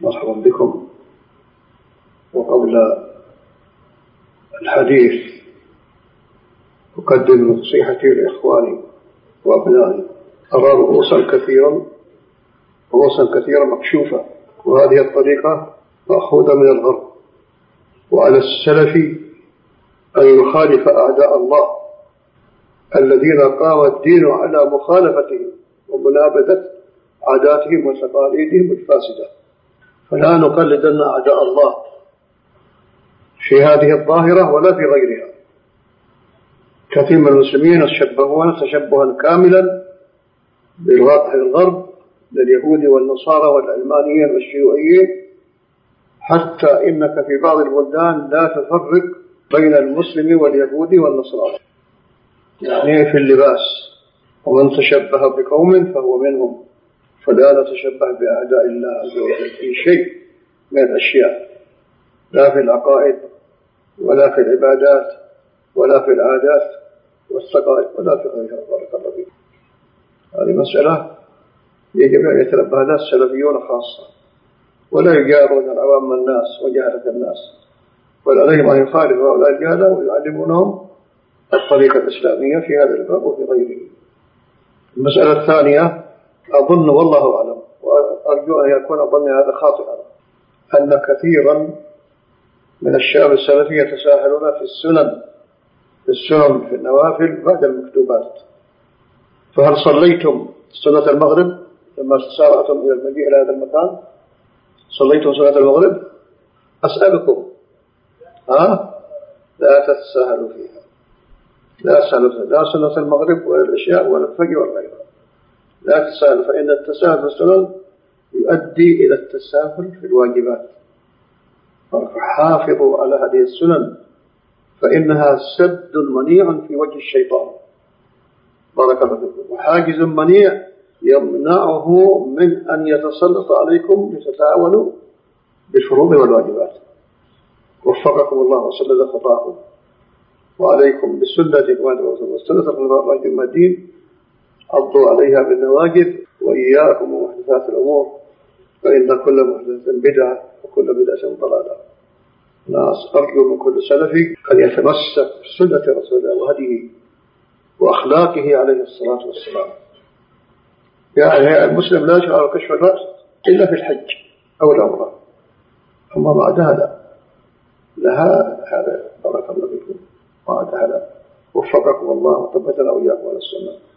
مرحبا بكم. وقبل الحديث أقدم نصيحتي لإخواني وأبنائي. أرى رؤوسا كثيرا رؤوسا كثيرا مكشوفة. وهذه الطريقة مأخوذة من الغرب. وعلى السلف أن يخالف أعداء الله الذين قام الدين على مخالفتهم ومنابذة عاداتهم وتقاليدهم الفاسدة. فلا نقلدن أعداء الله في هذه الظاهرة ولا في غيرها. كثير من المسلمين يتشبهون تشبها كاملا بالغرب لليهود والنصارى والعلمانيين والشيوعيين حتى إنك في بعض البلدان لا تفرق بين المسلم واليهودي والنصراني يعني في اللباس ومن تشبه بقوم فهو منهم. فلا نتشبه بأعداء الله عز وجل في شيء من الأشياء لا في العقائد ولا في العبادات ولا في العادات والسقائق ولا في غيرها. بارك الله فيك. هذه مسألة يجب أن يتنبه لها السلفيون خاصة ولا يجارون العوام الناس وجهلة الناس بل عليهم أن يخالفوا هؤلاء الجهلة ويعلمونهم الطريقة الإسلامية في هذا الباب وفي غيره. المسألة الثانية أظن والله أعلم وأرجو أن يكون ظني هذا خاطئا. أن كثيرا من الشباب السلفي يتساهلون في السنن في السنن في النوافل بعد المكتوبات. فهل صليتم سنة المغرب لما سارعتم إلى المجيء إلى هذا المكان؟ صليتم سنة المغرب؟ أسألكم. ها؟ لا تتساهلوا فيها. لا تسألوا لا سنة المغرب ولا العشاء ولا الفجر ولا غيرها. لا تساهل فإن التساهل السنن يؤدي إلى التساهل في الواجبات. فحافظوا على هذه السنن. فإنها سد منيع في وجه الشيطان. بارك الله فيكم. وحاجز منيع يمنعه من أن يتسلط عليكم لتتعاونوا بالفروض والواجبات. وفقكم الله وسدد خطاكم. وعليكم بسنة وسنة الرجل المدين عضوا عليها بالنواجذ وإياكم ومحدثات الأمور فإن كل محدثة بدعة وكل بدعة ضلالة. أرجو من كل سلفي أن يتمسك بسنة رسول الله وهديه وأخلاقه عليه الصلاة والسلام. يعني المسلم لا يشعر كشف الرأس إلا في الحج أو العمرة. أما بعدها لا لها هذا بارك الله فيكم. بعدها لا وفقكم الله وثبتنا وإياكم على السنة.